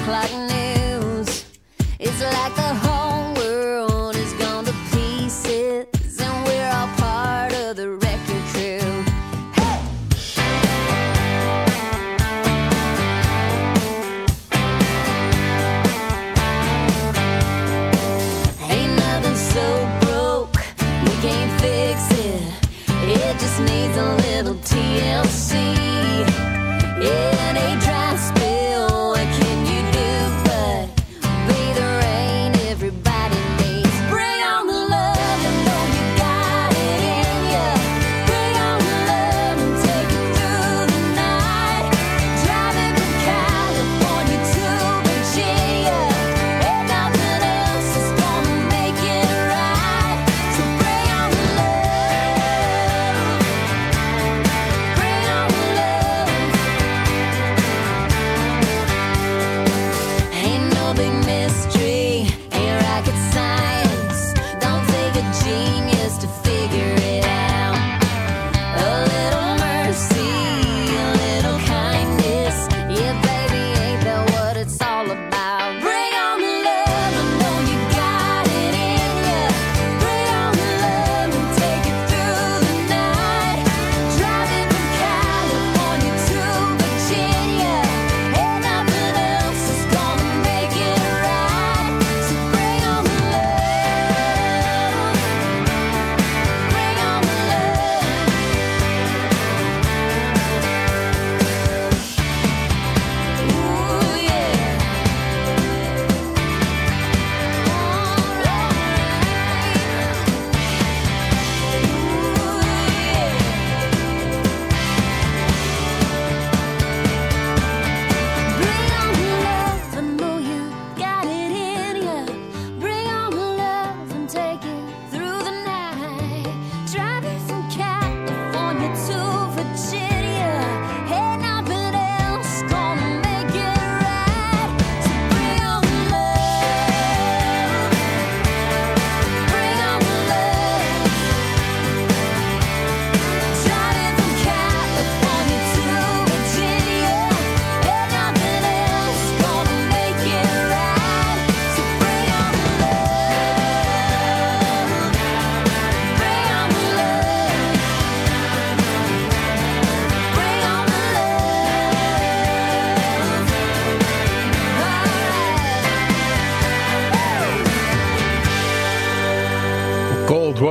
O'clock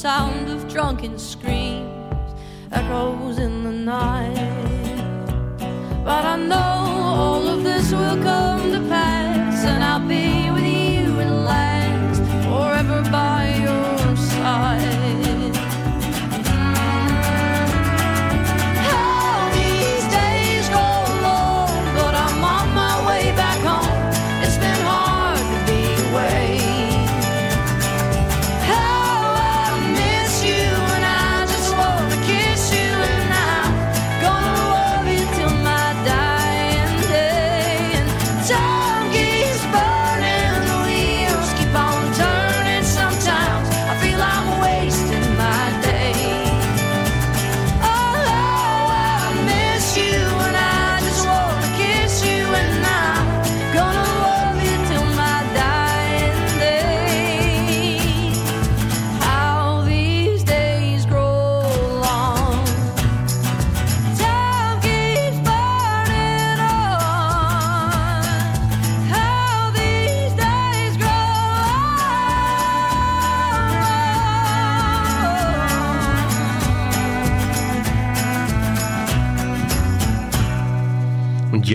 sound of drunken screams echoes in the night. But I know all of this will come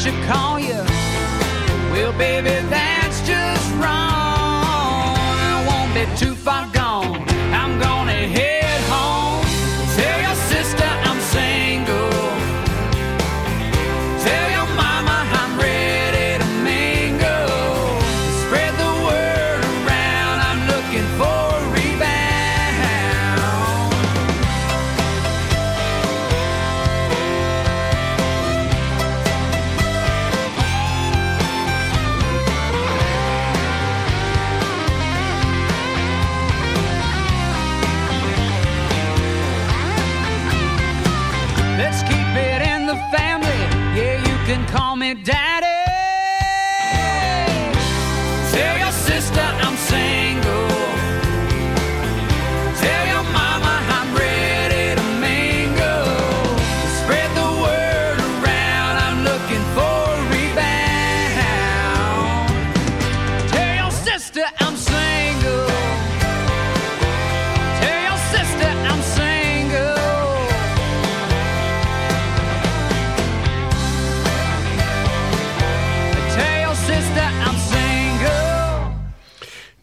should call you. Well, baby,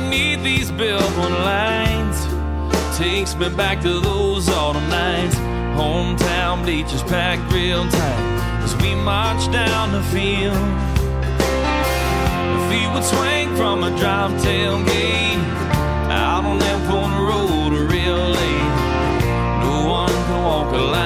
Beneath these billboard lines takes me back to those autumn nights. Hometown bleachers packed real tight as we march down the field. The feet would swing from a drop tailgate out on that corner road real late. No one could walk a line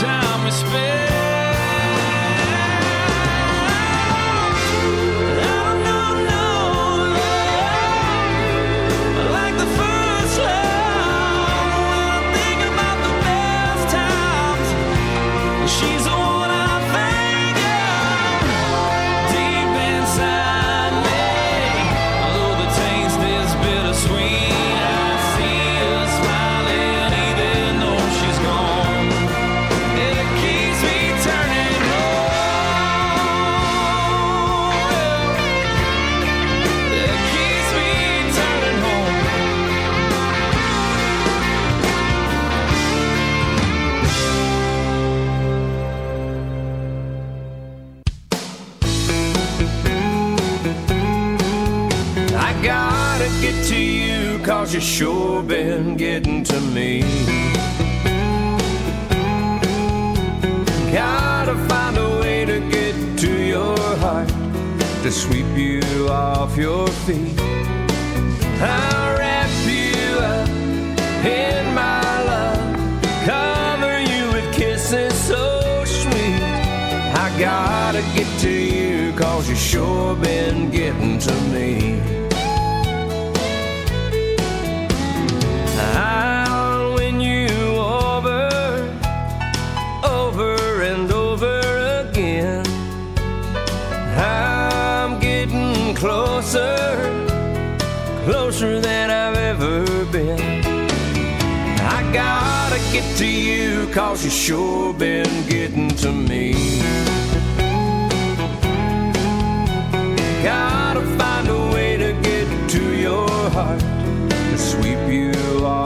time we spent. heart to sweep you off.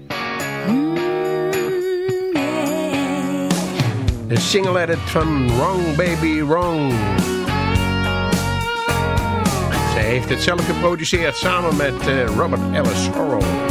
the single edit from Wrong Baby Wrong. Zij heeft het zelf geproduceerd samen met uh, Robert Ellis Orrall.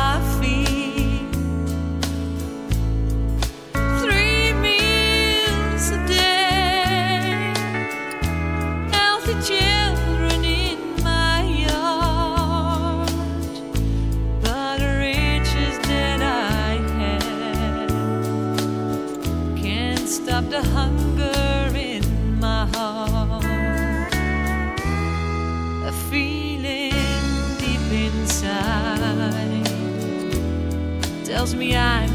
tells me I'm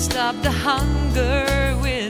stop the hunger within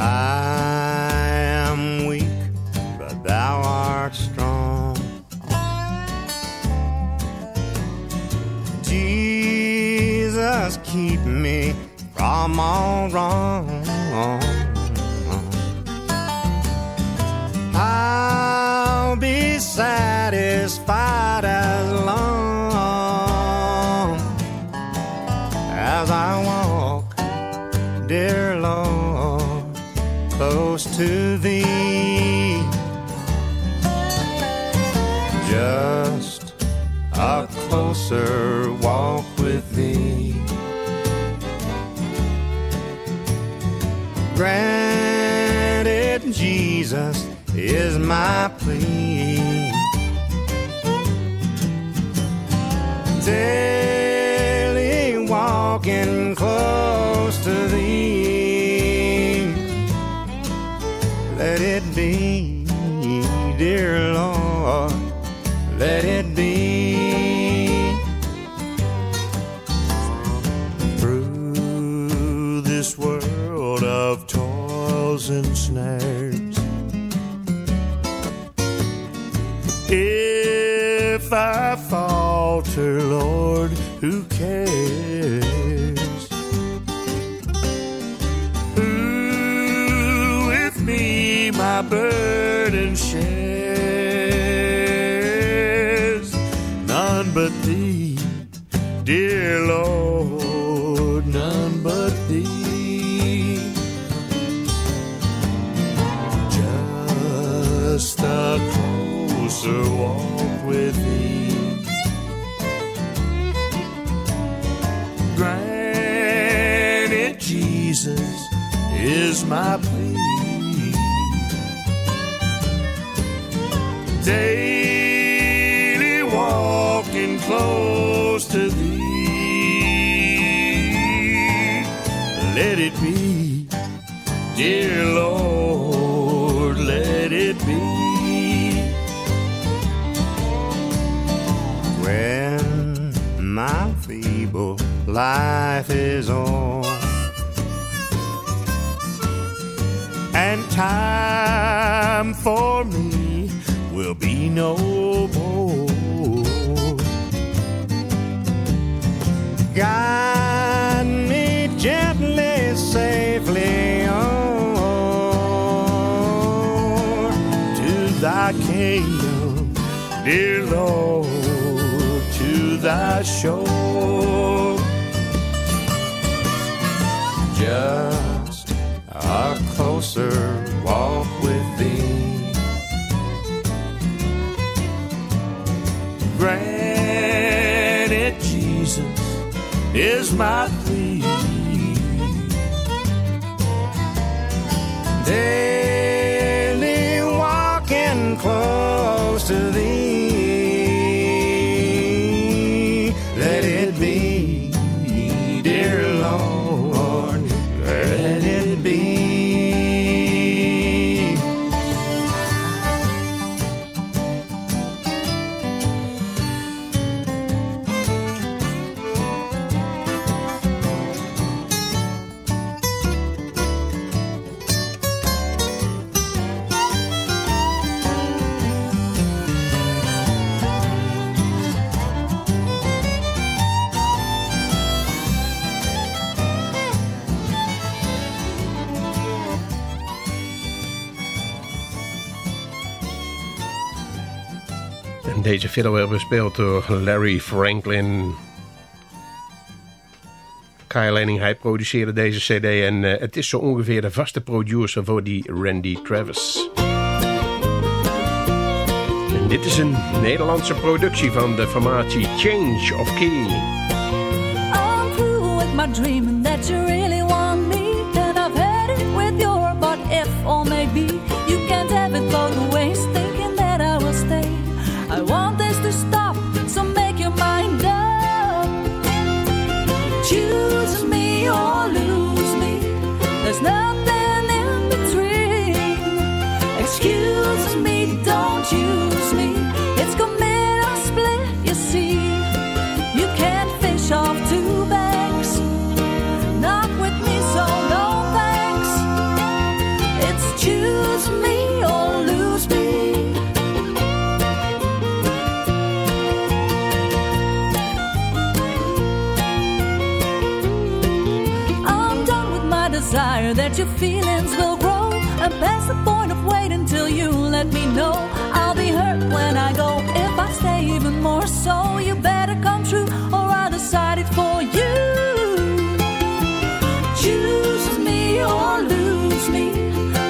I am weak, but thou art strong. Jesus I'm all wrong. I'll be satisfied as long as I walk, dear Lord, close to Thee. Just a closer walk with Thee. Granted, Jesus is my plea. Daily life is on. and time for me will be no more. Guide me gently, safely on to thy kingdom, dear Lord, to thy shore. Just a closer walk with thee. Granted, Jesus is my plea. Daily Fiddle werd bespeeld door Larry Franklin. Kyle Lanning, hij produceerde deze cd en eh, het is zo ongeveer de vaste producer voor die Randy Travis. En dit is een Nederlandse productie van de formatie Change of Key. I'm with my dreaming that you really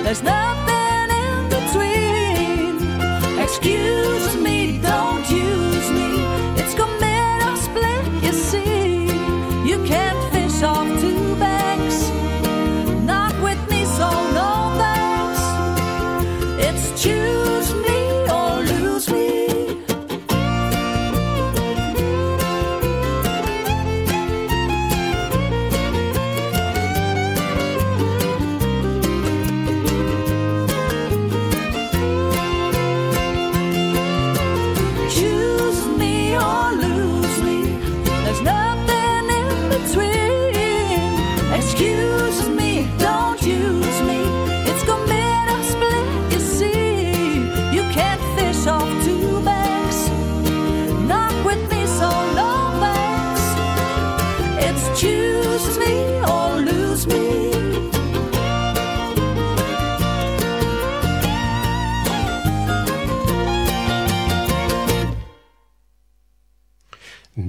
There's no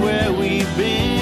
where we've been,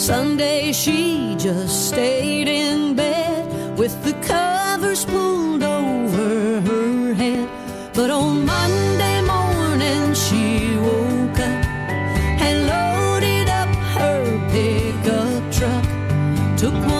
Sunday she just stayed in bed with the covers pulled over her head. But on Monday morning she woke up and loaded up her pickup truck. Took one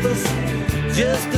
from Memphis just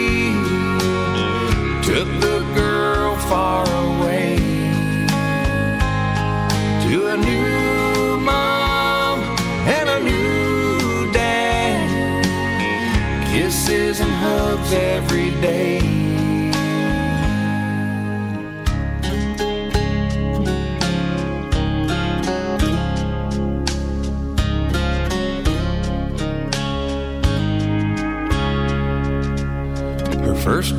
took the girl far away to a new mom and a new dad. Kisses and hugs every day.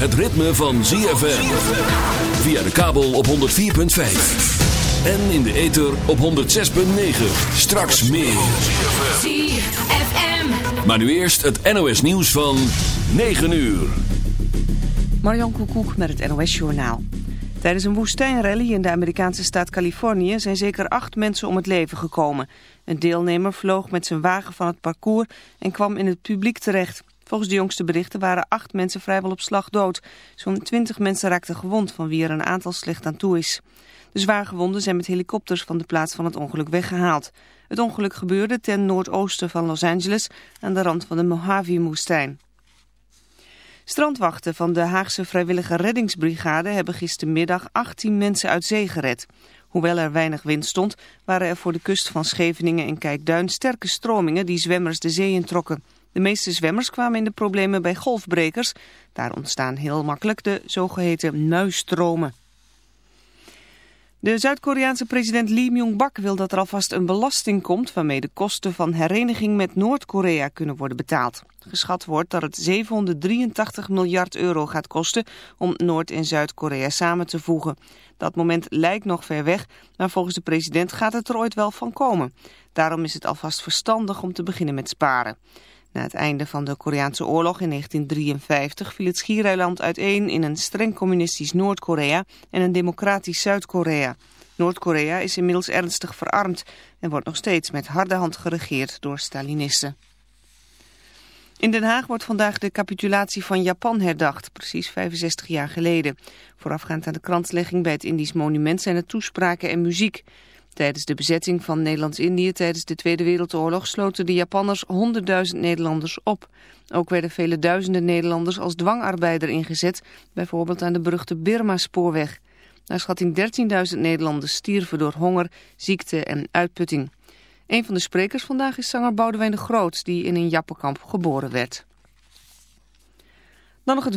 Het ritme van ZFM. Via de kabel op 104.5. En in de ether op 106.9. Straks meer. ZFM. Maar nu eerst het NOS nieuws van 9 uur. Marjan Koekoek met het NOS Journaal. Tijdens een woestijnrally in de Amerikaanse staat Californië zijn zeker acht mensen om het leven gekomen. Een deelnemer vloog met zijn wagen van het parcours en kwam in het publiek terecht. Volgens de jongste berichten waren acht mensen vrijwel op slag dood. Zo'n twintig mensen raakten gewond, van wie er een aantal slecht aan toe is. De zwaargewonden zijn met helikopters van de plaats van het ongeluk weggehaald. Het ongeluk gebeurde ten noordoosten van Los Angeles aan de rand van de Mojave-woestijn. Strandwachten van de Haagse Vrijwillige Reddingsbrigade hebben gistermiddag 18 mensen uit zee gered. Hoewel er weinig wind stond, waren er voor de kust van Scheveningen en Kijkduin sterke stromingen die zwemmers de zee introkken. De meeste zwemmers kwamen in de problemen bij golfbrekers. Daar ontstaan heel makkelijk de zogeheten muisstromen. De Zuid-Koreaanse president Lee Myung-bak wil dat er alvast een belasting komt... waarmee de kosten van hereniging met Noord-Korea kunnen worden betaald. Geschat wordt dat het 783 miljard euro gaat kosten om Noord- en Zuid-Korea samen te voegen. Dat moment lijkt nog ver weg, maar volgens de president gaat het er ooit wel van komen. Daarom is het alvast verstandig om te beginnen met sparen. Na het einde van de Koreaanse oorlog in 1953 viel het schiereiland uiteen in een streng communistisch Noord-Korea en een democratisch Zuid-Korea. Noord-Korea is inmiddels ernstig verarmd en wordt nog steeds met harde hand geregeerd door Stalinisten. In Den Haag wordt vandaag de capitulatie van Japan herdacht, precies 65 jaar geleden. Voorafgaand aan de krantlegging bij het Indisch monument zijn er toespraken en muziek. Tijdens de bezetting van Nederlands-Indië tijdens de Tweede Wereldoorlog sloten de Japanners 100.000 Nederlanders op. Ook werden vele duizenden Nederlanders als dwangarbeider ingezet, bijvoorbeeld aan de beruchte Birma-spoorweg. Naar schatting 13.000 Nederlanders stierven door honger, ziekte en uitputting. Een van de sprekers vandaag is zanger Boudewijn de Groot, die in een jappenkamp geboren werd. Dan nog het